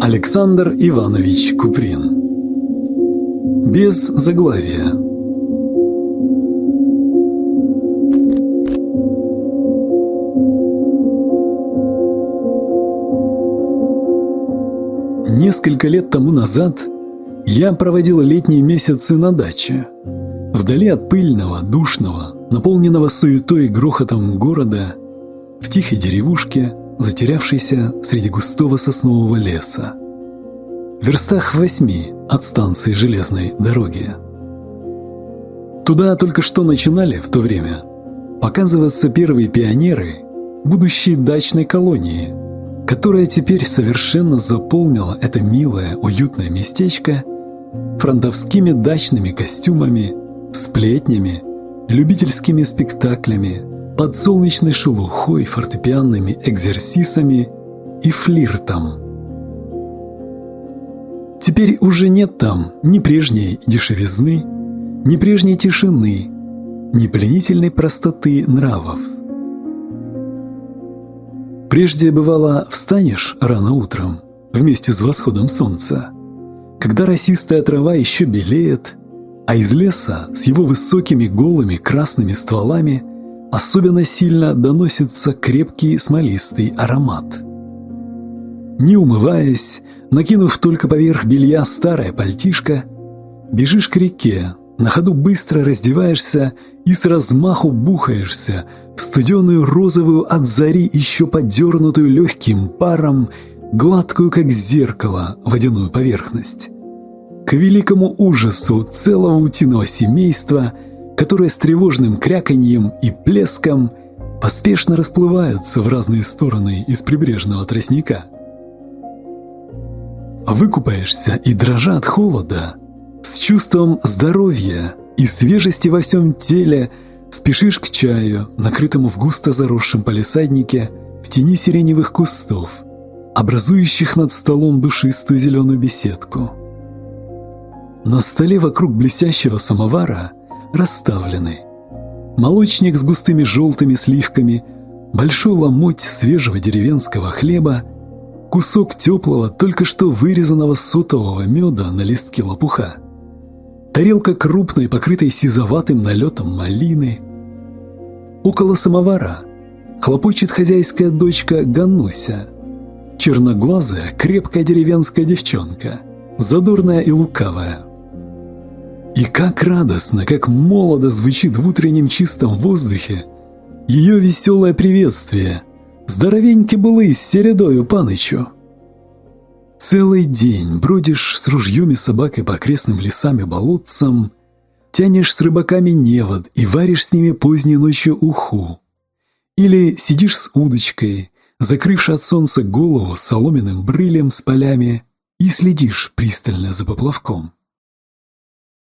Александр Иванович Куприн Без заглавия Несколько лет тому назад я проводил летние месяцы на даче. Вдали от пыльного, душного, наполненного суетой и грохотом города, в тихой деревушке, затерявшейся среди густого соснового леса. В верстах восьми от станции железной дороги. Туда только что начинали в то время показываться первые пионеры будущей дачной колонии, которая теперь совершенно заполнила это милое, уютное местечко фронтовскими дачными костюмами, сплетнями, любительскими спектаклями, подсолнечной шелухой, фортепианными экзерсисами и флиртом. Теперь уже нет там ни прежней дешевизны, ни прежней тишины, ни пленительной простоты нравов. Прежде бывало встанешь рано утром вместе с восходом солнца, когда росистая трава еще белеет, а из леса с его высокими голыми красными стволами особенно сильно доносится крепкий смолистый аромат. Не умываясь, накинув только поверх белья старое пальтишко, бежишь к реке, на ходу быстро раздеваешься и с размаху бухаешься в студеную розовую от зари еще подернутую легким паром, гладкую как зеркало водяную поверхность к великому ужасу целого утиного семейства, которое с тревожным кряканьем и плеском поспешно расплываются в разные стороны из прибрежного тростника. Выкупаешься и дрожа от холода, с чувством здоровья и свежести во всем теле спешишь к чаю, накрытому в густо заросшем палисаднике в тени сиреневых кустов, образующих над столом душистую зеленую беседку. На столе вокруг блестящего самовара расставлены молочник с густыми желтыми сливками, большой ломоть свежего деревенского хлеба, кусок теплого, только что вырезанного сотового меда на листке лопуха, тарелка крупной, покрытой сизоватым налетом малины. Около самовара хлопочет хозяйская дочка Гануся, черноглазая, крепкая деревенская девчонка, задорная и лукавая. И как радостно, как молодо звучит в утреннем чистом воздухе ее веселое приветствие. Здоровеньки были с Середою Панычу. Целый день бродишь с ружьем и собакой по окрестным лесам и болотцам, тянешь с рыбаками невод и варишь с ними поздней ночью уху. Или сидишь с удочкой, закрывши от солнца голову соломенным брылем с полями, и следишь пристально за поплавком.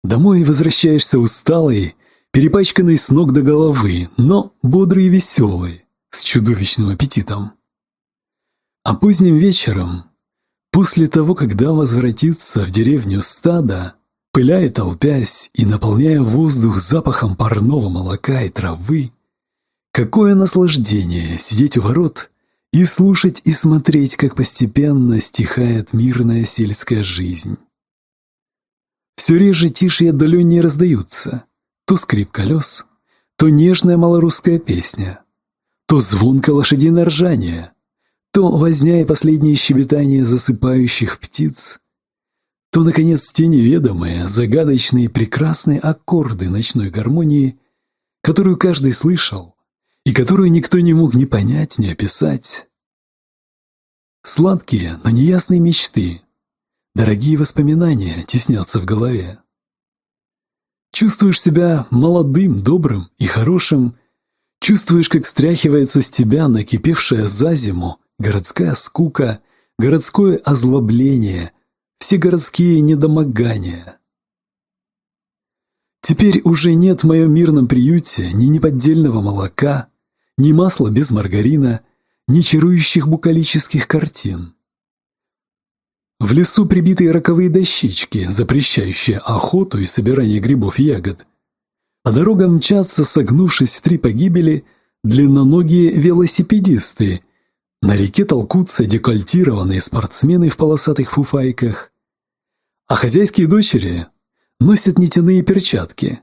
Домой возвращаешься усталый, перепачканный с ног до головы, но бодрый и веселый, с чудовищным аппетитом. А поздним вечером, после того, когда возвратится в деревню стада, пыляя толпясь и наполняя воздух запахом парного молока и травы, какое наслаждение сидеть у ворот и слушать и смотреть, как постепенно стихает мирная сельская жизнь. Все реже тише и отдаленнее раздаются. То скрип колес, то нежная малорусская песня, то звонко лошадиное ржание, то возня и последнее щебетание засыпающих птиц, то, наконец, те неведомые, загадочные, прекрасные аккорды ночной гармонии, которую каждый слышал и которую никто не мог ни понять, ни описать. Сладкие, но неясные мечты, Дорогие воспоминания теснятся в голове. Чувствуешь себя молодым, добрым и хорошим. Чувствуешь, как стряхивается с тебя накипевшая за зиму городская скука, городское озлобление, все городские недомогания. Теперь уже нет в моем мирном приюте ни неподдельного молока, ни масла без маргарина, ни чарующих букалических картин. В лесу прибитые роковые дощечки, запрещающие охоту и собирание грибов и ягод. По дорогам мчатся, согнувшись в три погибели, длинноногие велосипедисты, На реке толкутся декольтированные спортсмены в полосатых фуфайках, а хозяйские дочери носят нитяные перчатки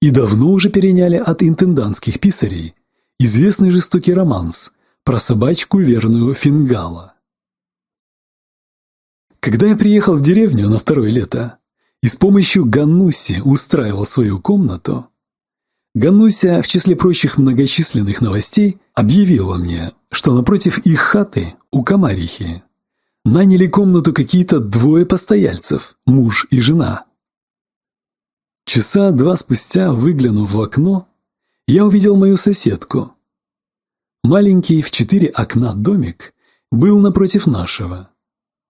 и давно уже переняли от интендантских писарей известный жестокий романс про собачку верную Фингала. Когда я приехал в деревню на второе лето и с помощью Ганнуси устраивал свою комнату, Ганнуся в числе прочих многочисленных новостей объявила мне, что напротив их хаты у Комарихи наняли комнату какие-то двое постояльцев, муж и жена. Часа два спустя, выглянув в окно, я увидел мою соседку. Маленький в четыре окна домик был напротив нашего.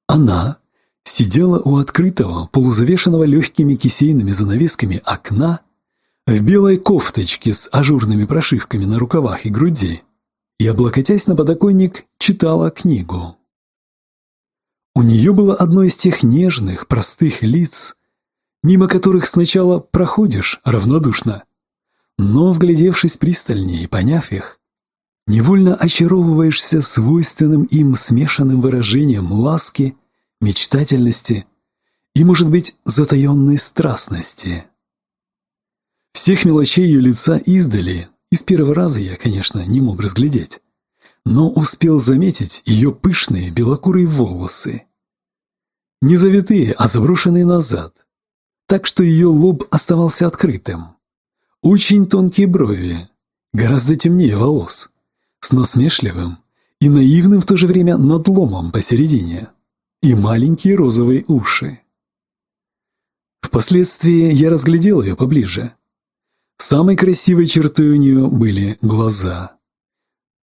Она сидела у открытого, полузавешенного легкими кисейными занавесками окна в белой кофточке с ажурными прошивками на рукавах и груди и, облокотясь на подоконник, читала книгу. У нее было одно из тех нежных, простых лиц, мимо которых сначала проходишь равнодушно, но, вглядевшись пристальнее и поняв их, невольно очаровываешься свойственным им смешанным выражением ласки, мечтательности и, может быть, затаенной страстности. Всех мелочей ее лица издали, из первого раза я, конечно, не мог разглядеть, но успел заметить ее пышные белокурые волосы. Не завитые, а заброшенные назад, так что ее лоб оставался открытым. Очень тонкие брови, гораздо темнее волос, с насмешливым и наивным в то же время надломом посередине, и маленькие розовые уши. Впоследствии я разглядел ее поближе. Самой красивой чертой у нее были глаза.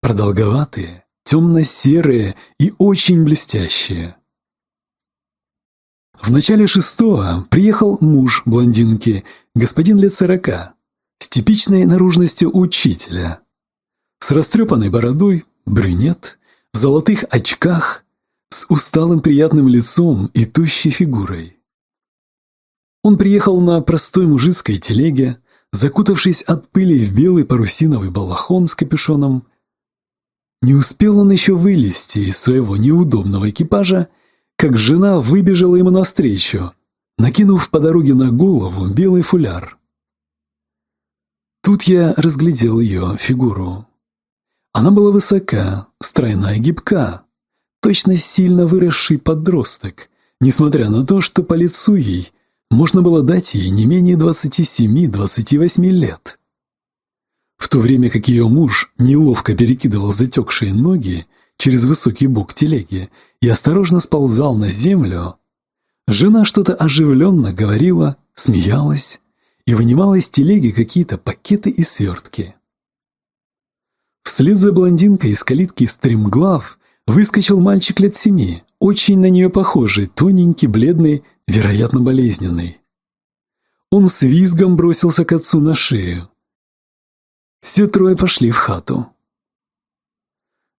Продолговатые, темно-серые и очень блестящие. В начале шестого приехал муж блондинки, господин лет сорока, с типичной наружностью учителя. С растрепанной бородой, брюнет, в золотых очках, с усталым приятным лицом и тощей фигурой. Он приехал на простой мужицкой телеге, закутавшись от пыли в белый парусиновый балахон с капюшоном. Не успел он еще вылезти из своего неудобного экипажа, как жена выбежала ему навстречу, накинув по дороге на голову белый фуляр. Тут я разглядел ее фигуру. Она была высока, стройна и гибка, точно сильно выросший подросток, несмотря на то, что по лицу ей можно было дать ей не менее 27-28 лет. В то время как ее муж неловко перекидывал затекшие ноги через высокий бок телеги и осторожно сползал на землю, жена что-то оживленно говорила, смеялась и вынимала из телеги какие-то пакеты и свертки. Вслед за блондинкой из калитки стремглав выскочил мальчик лет семи, очень на нее похожий, тоненький, бледный, вероятно, болезненный. Он с визгом бросился к отцу на шею. Все трое пошли в хату.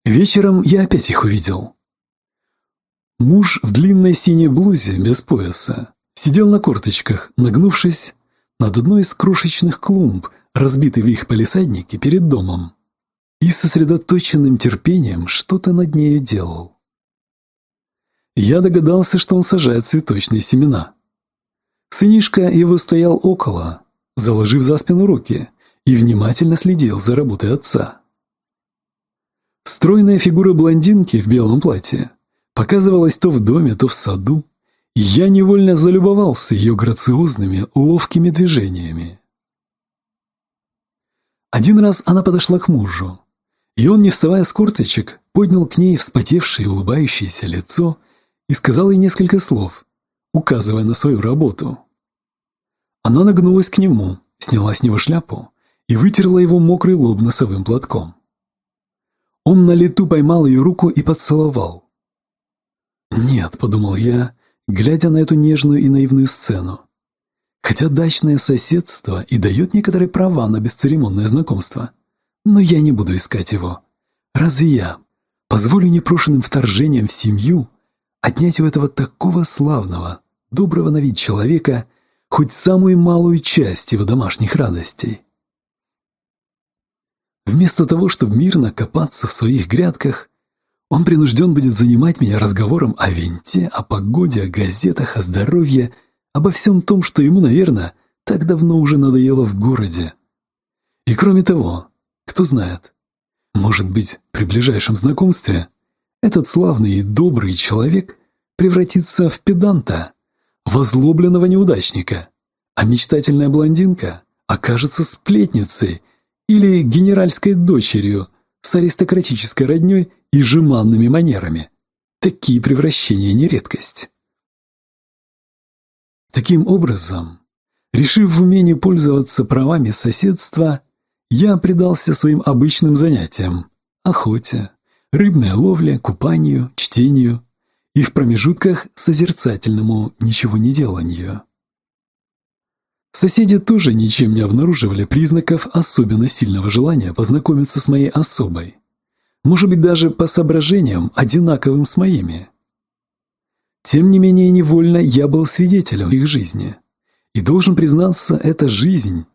Вечером я опять их увидел. Муж в длинной синей блузе, без пояса, сидел на корточках, нагнувшись над одной из крошечных клумб, разбитой в их палисаднике перед домом, и сосредоточенным терпением что-то над нею делал. Я догадался, что он сажает цветочные семена. Сынишка его стоял около, заложив за спину руки, и внимательно следил за работой отца. Стройная фигура блондинки в белом платье показывалась то в доме, то в саду, и я невольно залюбовался ее грациозными, ловкими движениями. Один раз она подошла к мужу, и он, не вставая с корточек, поднял к ней вспотевшее улыбающееся лицо и сказал ей несколько слов, указывая на свою работу. Она нагнулась к нему, сняла с него шляпу и вытерла его мокрый лоб носовым платком. Он на лету поймал ее руку и поцеловал. «Нет», — подумал я, глядя на эту нежную и наивную сцену. Хотя дачное соседство и дает некоторые права на бесцеремонное знакомство, но я не буду искать его. Разве я позволю непрошенным вторжениям в семью отнять у этого такого славного, доброго на вид человека хоть самую малую часть его домашних радостей? Вместо того, чтобы мирно копаться в своих грядках, Он принужден будет занимать меня разговором о винте, о погоде, о газетах, о здоровье, обо всем том, что ему, наверное, так давно уже надоело в городе. И кроме того, кто знает, может быть, при ближайшем знакомстве этот славный и добрый человек превратится в педанта, возлобленного неудачника, а мечтательная блондинка окажется сплетницей или генеральской дочерью с аристократической роднёй и жеманными манерами. Такие превращения не редкость. Таким образом, решив в умении пользоваться правами соседства, я предался своим обычным занятиям – охоте, рыбной ловле, купанию, чтению и в промежутках созерцательному ничего не деланию. Соседи тоже ничем не обнаруживали признаков особенно сильного желания познакомиться с моей особой. Может быть, даже по соображениям, одинаковым с моими. Тем не менее, невольно я был свидетелем их жизни. И должен признаться, эта жизнь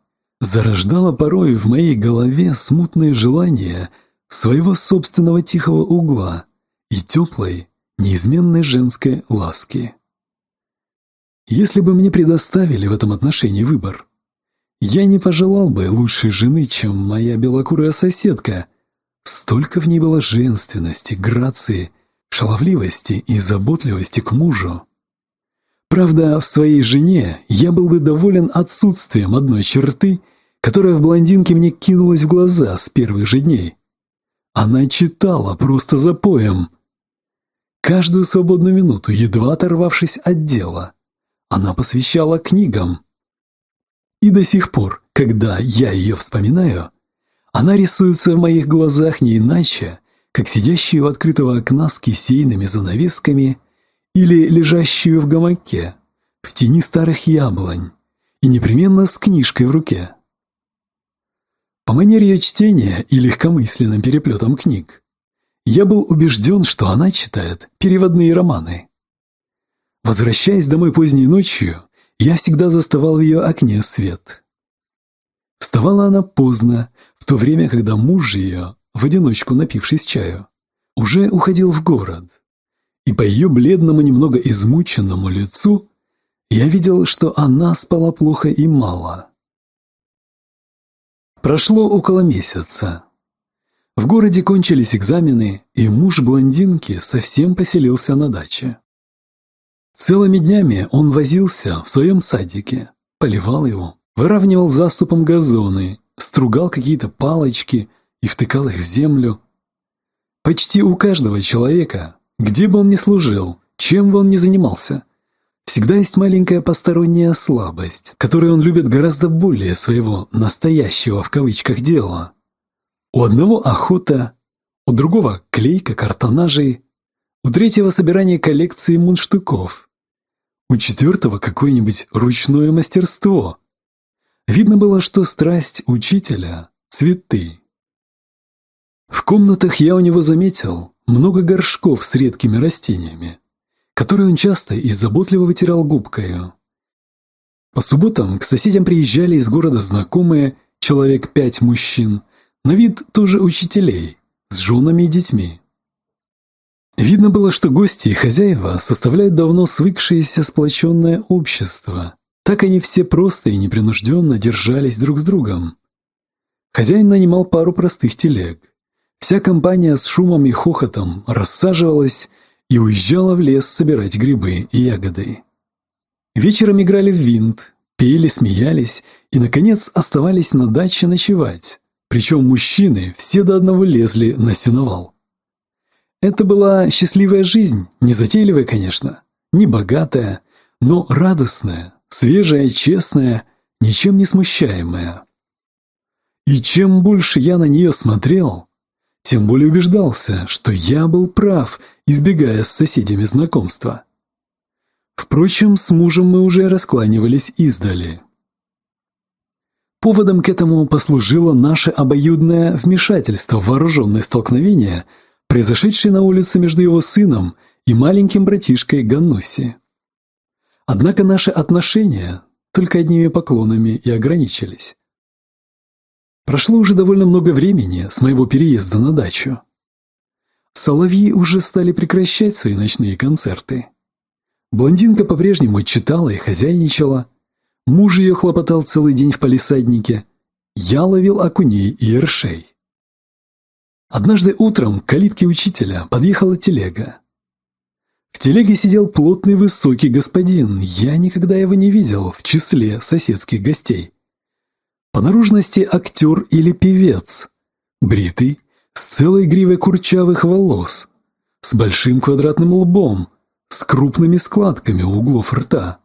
зарождала порой в моей голове смутные желания своего собственного тихого угла и теплой, неизменной женской ласки. Если бы мне предоставили в этом отношении выбор, я не пожелал бы лучшей жены, чем моя белокурая соседка. Столько в ней было женственности, грации, шаловливости и заботливости к мужу. Правда, в своей жене я был бы доволен отсутствием одной черты – которая в блондинке мне кинулась в глаза с первых же дней. Она читала просто за поем. Каждую свободную минуту, едва оторвавшись от дела, она посвящала книгам. И до сих пор, когда я ее вспоминаю, она рисуется в моих глазах не иначе, как сидящую у открытого окна с кисейными занавесками или лежащую в гамаке, в тени старых яблонь, и непременно с книжкой в руке. По манере ее чтения и легкомысленным переплетом книг, я был убежден, что она читает переводные романы. Возвращаясь домой поздней ночью, я всегда заставал в ее окне свет. Вставала она поздно, в то время, когда муж ее, в одиночку напившись чаю, уже уходил в город. И по ее бледному, немного измученному лицу я видел, что она спала плохо и мало. Прошло около месяца. В городе кончились экзамены, и муж блондинки совсем поселился на даче. Целыми днями он возился в своем садике, поливал его, выравнивал заступом газоны, стругал какие-то палочки и втыкал их в землю. Почти у каждого человека, где бы он ни служил, чем бы он ни занимался – Всегда есть маленькая посторонняя слабость, которую он любит гораздо более своего «настоящего» в кавычках дела. У одного охота, у другого клейка картонажей, у третьего собирание коллекции мундштуков, у четвертого какое-нибудь ручное мастерство. Видно было, что страсть учителя – цветы. В комнатах я у него заметил много горшков с редкими растениями которую он часто и заботливо вытирал губкою. По субботам к соседям приезжали из города знакомые, человек пять мужчин, на вид тоже учителей, с женами и детьми. Видно было, что гости и хозяева составляют давно свыкшееся сплоченное общество. Так они все просто и непринужденно держались друг с другом. Хозяин нанимал пару простых телег. Вся компания с шумом и хохотом рассаживалась и уезжала в лес собирать грибы и ягоды. Вечером играли в винт, пели, смеялись и, наконец, оставались на даче ночевать. Причем мужчины все до одного лезли на сеновал. Это была счастливая жизнь, не затейливая, конечно, не богатая, но радостная, свежая, честная, ничем не смущаемая. И чем больше я на нее смотрел, тем более убеждался, что я был прав, избегая с соседями знакомства. Впрочем, с мужем мы уже раскланивались издали. Поводом к этому послужило наше обоюдное вмешательство в вооруженное столкновение, произошедшее на улице между его сыном и маленьким братишкой Ганнуси. Однако наши отношения только одними поклонами и ограничились. Прошло уже довольно много времени с моего переезда на дачу. соловьи уже стали прекращать свои ночные концерты. Блондинка по-прежнему читала и хозяйничала. Муж ее хлопотал целый день в палисаднике. Я ловил окуней и ершей. Однажды утром к калитке учителя подъехала телега. В телеге сидел плотный высокий господин. Я никогда его не видел в числе соседских гостей. По наружности актер или певец. Бритый, с целой гривой курчавых волос, с большим квадратным лбом, с крупными складками у углов рта,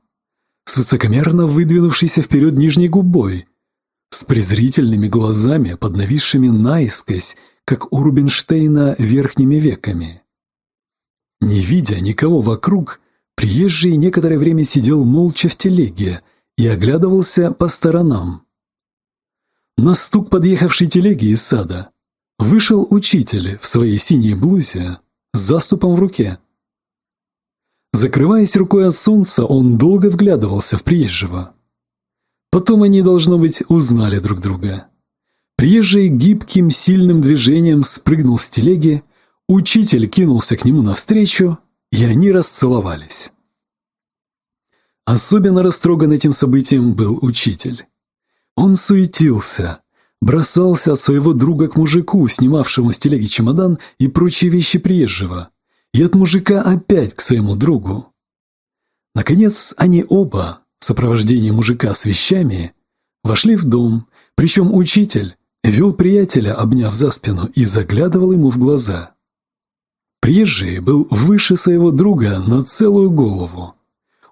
с высокомерно выдвинувшейся вперед нижней губой, с презрительными глазами, под нависшими наискось, как у Рубинштейна, верхними веками. Не видя никого вокруг, приезжий некоторое время сидел молча в телеге и оглядывался по сторонам. На стук подъехавшей телеги из сада вышел учитель в своей синей блузе с заступом в руке. Закрываясь рукой от солнца, он долго вглядывался в приезжего. Потом они, должно быть, узнали друг друга. Приезжий гибким, сильным движением спрыгнул с телеги, учитель кинулся к нему навстречу, и они расцеловались. Особенно растроган этим событием был учитель. Он суетился, бросался от своего друга к мужику, снимавшему с телеги чемодан и прочие вещи приезжего, и от мужика опять к своему другу. Наконец, они оба, в сопровождении мужика с вещами, вошли в дом, причем учитель вел приятеля, обняв за спину, и заглядывал ему в глаза. Приезжий был выше своего друга на целую голову.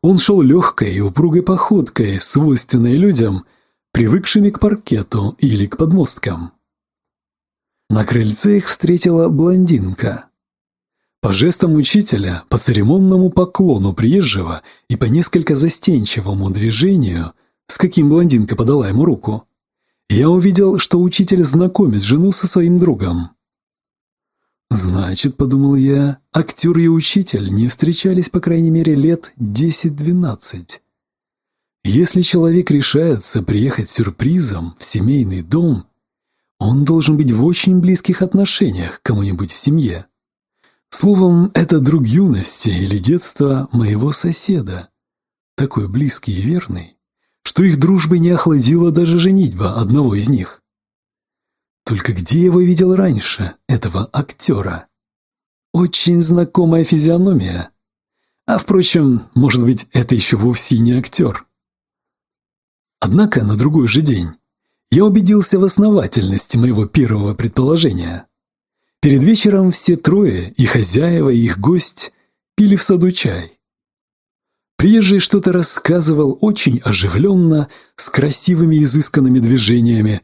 Он шел легкой и упругой походкой, свойственной людям, привыкшими к паркету или к подмосткам. На крыльце их встретила блондинка. По жестам учителя, по церемонному поклону приезжего и по несколько застенчивому движению, с каким блондинка подала ему руку, я увидел, что учитель знакомит жену со своим другом. Значит, подумал я, актер и учитель не встречались по крайней мере лет десять-двенадцать. Если человек решается приехать сюрпризом в семейный дом, он должен быть в очень близких отношениях к кому-нибудь в семье. Словом, это друг юности или детства моего соседа, такой близкий и верный, что их дружбы не охладила даже женитьба одного из них. Только где его видел раньше, этого актера? Очень знакомая физиономия. А впрочем, может быть, это еще вовсе не актер. Однако на другой же день я убедился в основательности моего первого предположения. Перед вечером все трое, и хозяева, и их гость, пили в саду чай. Приезжий что-то рассказывал очень оживленно, с красивыми изысканными движениями.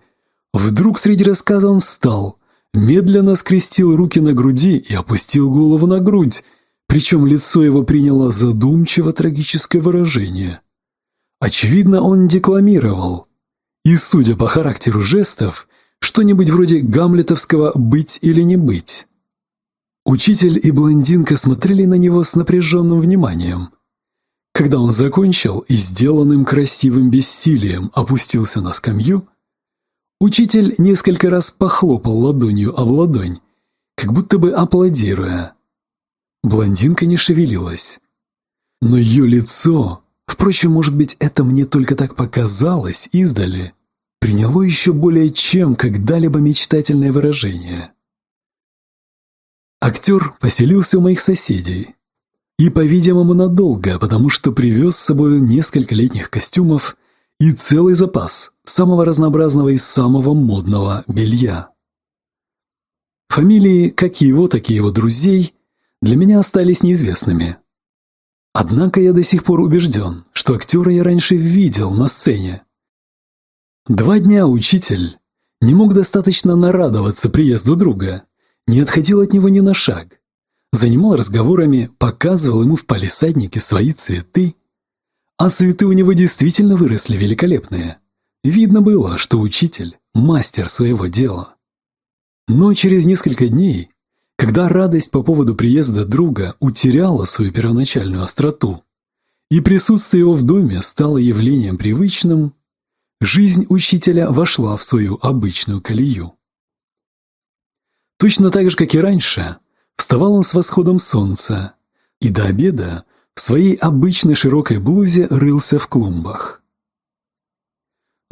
Вдруг среди рассказа он встал, медленно скрестил руки на груди и опустил голову на грудь, причем лицо его приняло задумчиво трагическое выражение. Очевидно, он декламировал. И, судя по характеру жестов, что-нибудь вроде гамлетовского «быть или не быть». Учитель и блондинка смотрели на него с напряженным вниманием. Когда он закончил и сделанным красивым бессилием опустился на скамью, учитель несколько раз похлопал ладонью об ладонь, как будто бы аплодируя. Блондинка не шевелилась. Но ее лицо Впрочем, может быть, это мне только так показалось издали, приняло еще более чем когда-либо мечтательное выражение. Актер поселился у моих соседей. И, по-видимому, надолго, потому что привез с собой несколько летних костюмов и целый запас самого разнообразного и самого модного белья. Фамилии, как его, так и его друзей, для меня остались неизвестными. Однако я до сих пор убежден, что актера я раньше видел на сцене. Два дня учитель не мог достаточно нарадоваться приезду друга, не отходил от него ни на шаг, занимал разговорами, показывал ему в палисаднике свои цветы. А цветы у него действительно выросли великолепные. Видно было, что учитель – мастер своего дела. Но через несколько дней когда радость по поводу приезда друга утеряла свою первоначальную остроту, и присутствие его в доме стало явлением привычным, жизнь учителя вошла в свою обычную колею. Точно так же, как и раньше, Вставал он с восходом солнца и до обеда в своей обычной широкой блузе рылся в клумбах.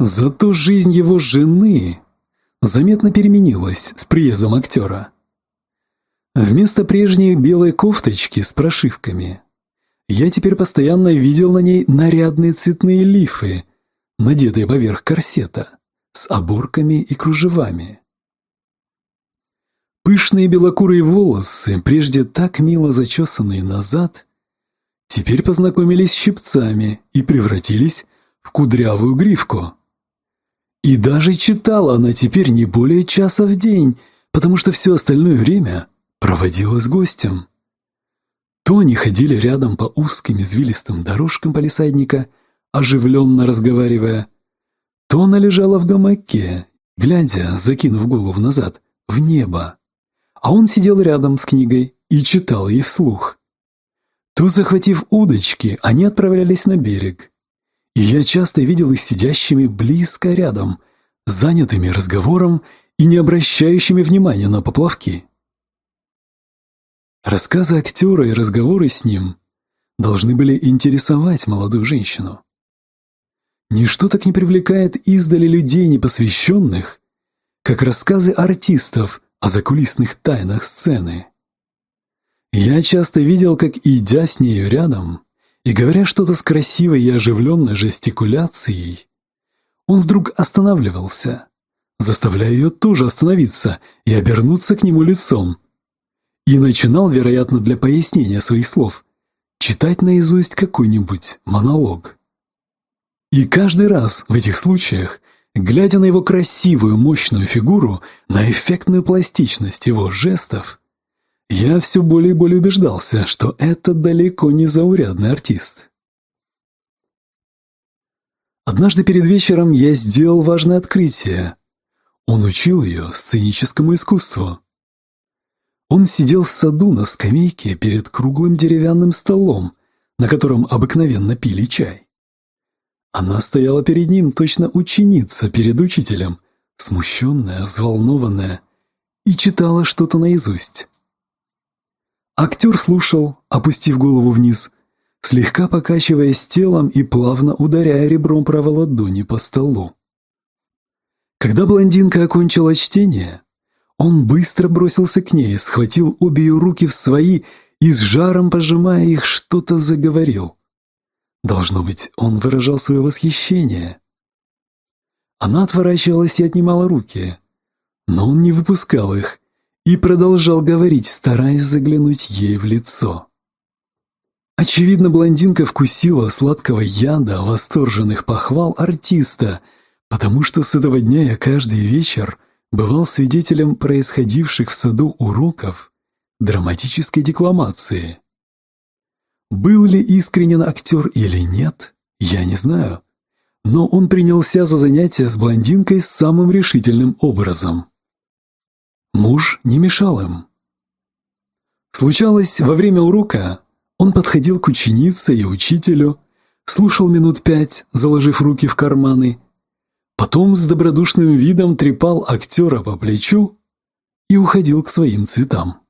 Зато жизнь его жены заметно переменилась с приездом актера. Вместо прежней белой кофточки с прошивками я теперь постоянно видел на ней нарядные цветные лифы, надетые поверх корсета, с оборками и кружевами. Пышные белокурые волосы, прежде так мило зачесанные назад, теперь познакомились с щипцами и превратились в кудрявую гривку. И даже читала она теперь не более часа в день, потому что все остальное время проводила с гостем. Они ходили рядом по узким извилистым дорожкам полисадника, оживленно разговаривая, то она лежала в гамаке, глядя, закинув голову назад, в небо, а он сидел рядом с книгой и читал ей вслух. То, захватив удочки, они отправлялись на берег. И я часто видел их сидящими близко рядом, занятыми разговором и не обращающими внимания на поплавки. Рассказы актера и разговоры с ним должны были интересовать молодую женщину. Ничто так не привлекает издали людей непосвященных, как рассказы артистов о закулисных тайнах сцены. Я часто видел, как, идя с нею рядом и говоря что-то с красивой и оживленной жестикуляцией, он вдруг останавливался, заставляя ее тоже остановиться и обернуться к нему лицом, и начинал, вероятно, для пояснения своих слов, читать наизусть какой-нибудь монолог. И каждый раз в этих случаях Глядя на его красивую, мощную фигуру, на эффектную пластичность его жестов, я все более и более убеждался, что это далеко не заурядный артист. Однажды перед вечером я сделал важное открытие. Он учил ее сценическому искусству. Он сидел в саду на скамейке перед круглым деревянным столом, на котором обыкновенно пили чай. Она стояла перед ним, точно ученица перед учителем, смущенная, взволнованная, и читала что-то наизусть. Актер слушал, опустив голову вниз, слегка покачиваясь телом и плавно ударяя ребром правой ладони по столу. Когда блондинка окончила чтение, он быстро бросился к ней, схватил обе ее руки в свои и с жаром пожимая их, что-то заговорил. Должно быть, он выражал свое восхищение. Она отворачивалась и отнимала руки, но он не выпускал их и продолжал говорить, стараясь заглянуть ей в лицо. Очевидно, блондинка вкусила сладкого яда восторженных похвал артиста, потому что с этого дня я каждый вечер бывал свидетелем происходивших в саду уроков драматической декламации. Был ли искренен актер или нет, я не знаю. Но он принялся за занятие с блондинкой самым решительным образом. Муж не мешал им. Случалось, во время урока он подходил к ученице и учителю, слушал минут пять, заложив руки в карманы, потом с добродушным видом трепал актера по плечу и уходил к своим цветам.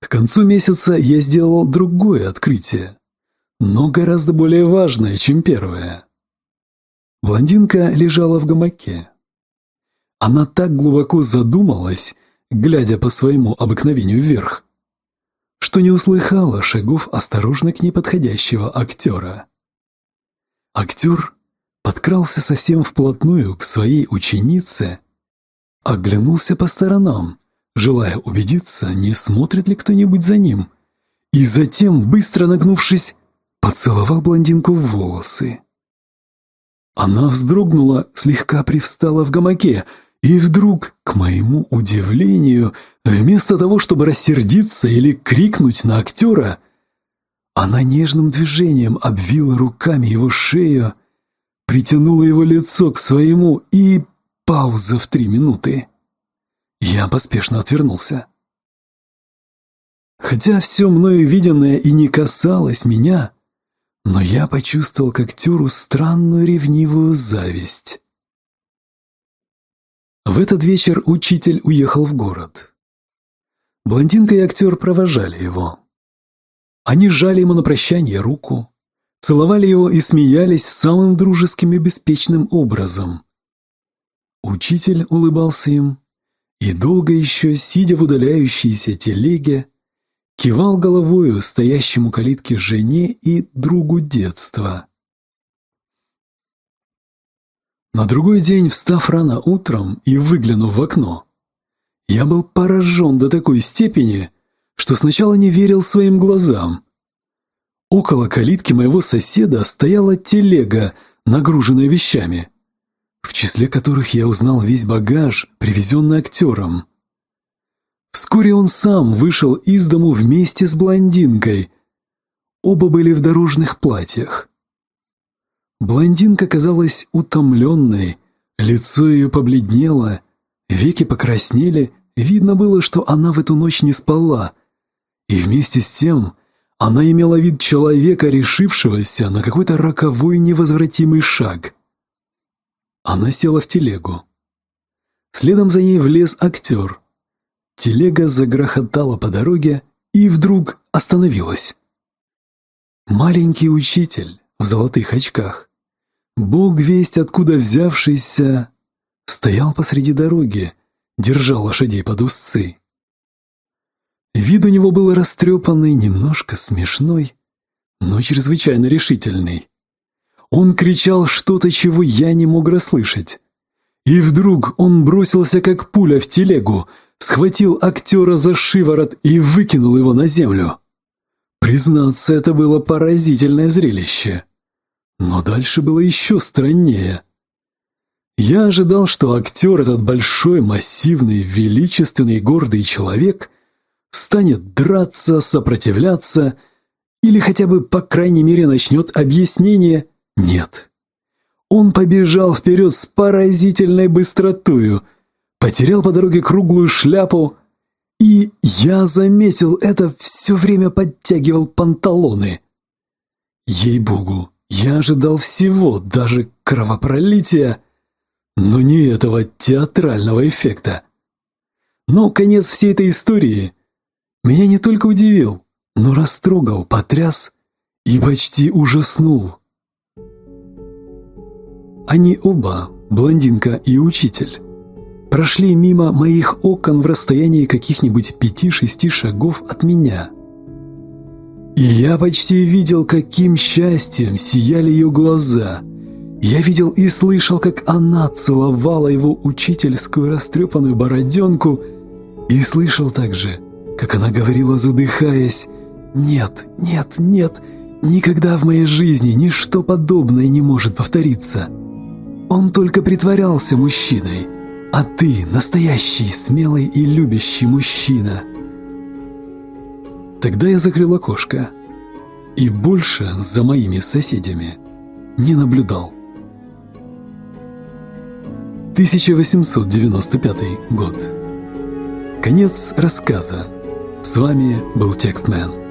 К концу месяца я сделал другое открытие, но гораздо более важное, чем первое. Блондинка лежала в гамаке. Она так глубоко задумалась, глядя по своему обыкновению вверх, что не услыхала шагов осторожно к ней актера. Актер подкрался совсем вплотную к своей ученице, оглянулся по сторонам желая убедиться, не смотрит ли кто-нибудь за ним, и затем, быстро нагнувшись, поцеловал блондинку в волосы. Она вздрогнула, слегка привстала в гамаке, и вдруг, к моему удивлению, вместо того, чтобы рассердиться или крикнуть на актера, она нежным движением обвила руками его шею, притянула его лицо к своему и... Пауза в три минуты. Я поспешно отвернулся. Хотя все мною виденное и не касалось меня, но я почувствовал к актеру странную ревнивую зависть. В этот вечер учитель уехал в город. Блондинка и актер провожали его. Они жали ему на прощание руку, целовали его и смеялись самым дружеским и беспечным образом. Учитель улыбался им и долго еще, сидя в удаляющейся телеге, кивал головою стоящему калитке жене и другу детства. На другой день, встав рано утром и выглянув в окно, я был поражен до такой степени, что сначала не верил своим глазам. Около калитки моего соседа стояла телега, нагруженная вещами, в числе которых я узнал весь багаж, привезенный актером. Вскоре он сам вышел из дому вместе с блондинкой. Оба были в дорожных платьях. Блондинка казалась утомленной, лицо ее побледнело, веки покраснели, видно было, что она в эту ночь не спала. И вместе с тем она имела вид человека, решившегося на какой-то роковой невозвратимый шаг. Она села в телегу. Следом за ней влез актер. Телега загрохотала по дороге и вдруг остановилась. Маленький учитель в золотых очках, бог весть откуда взявшийся, стоял посреди дороги, держа лошадей под узцы. Вид у него был растрепанный, немножко смешной, но чрезвычайно решительный. Он кричал что-то, чего я не мог расслышать. И вдруг он бросился, как пуля, в телегу, схватил актера за шиворот и выкинул его на землю. Признаться, это было поразительное зрелище. Но дальше было еще страннее. Я ожидал, что актер, этот большой, массивный, величественный, гордый человек, станет драться, сопротивляться или хотя бы, по крайней мере, начнет объяснение «нет». Он побежал вперед с поразительной быстротою, потерял по дороге круглую шляпу, и я заметил это, все время подтягивал панталоны. Ей-богу, я ожидал всего, даже кровопролития, но не этого театрального эффекта. Но конец всей этой истории меня не только удивил, но растрогал, потряс и почти ужаснул. Они оба, блондинка и учитель, прошли мимо моих окон в расстоянии каких-нибудь пяти-шести шагов от меня. И я почти видел, каким счастьем сияли ее глаза – я видел и слышал, как она целовала его учительскую растрепанную бороденку, и слышал также, как она говорила, задыхаясь, «Нет, нет, нет, никогда в моей жизни ничто подобное не может повториться. Он только притворялся мужчиной, а ты настоящий, смелый и любящий мужчина». Тогда я закрыл окошко и больше за моими соседями не наблюдал. 1895 год. Конец рассказа. С вами был Текстмен.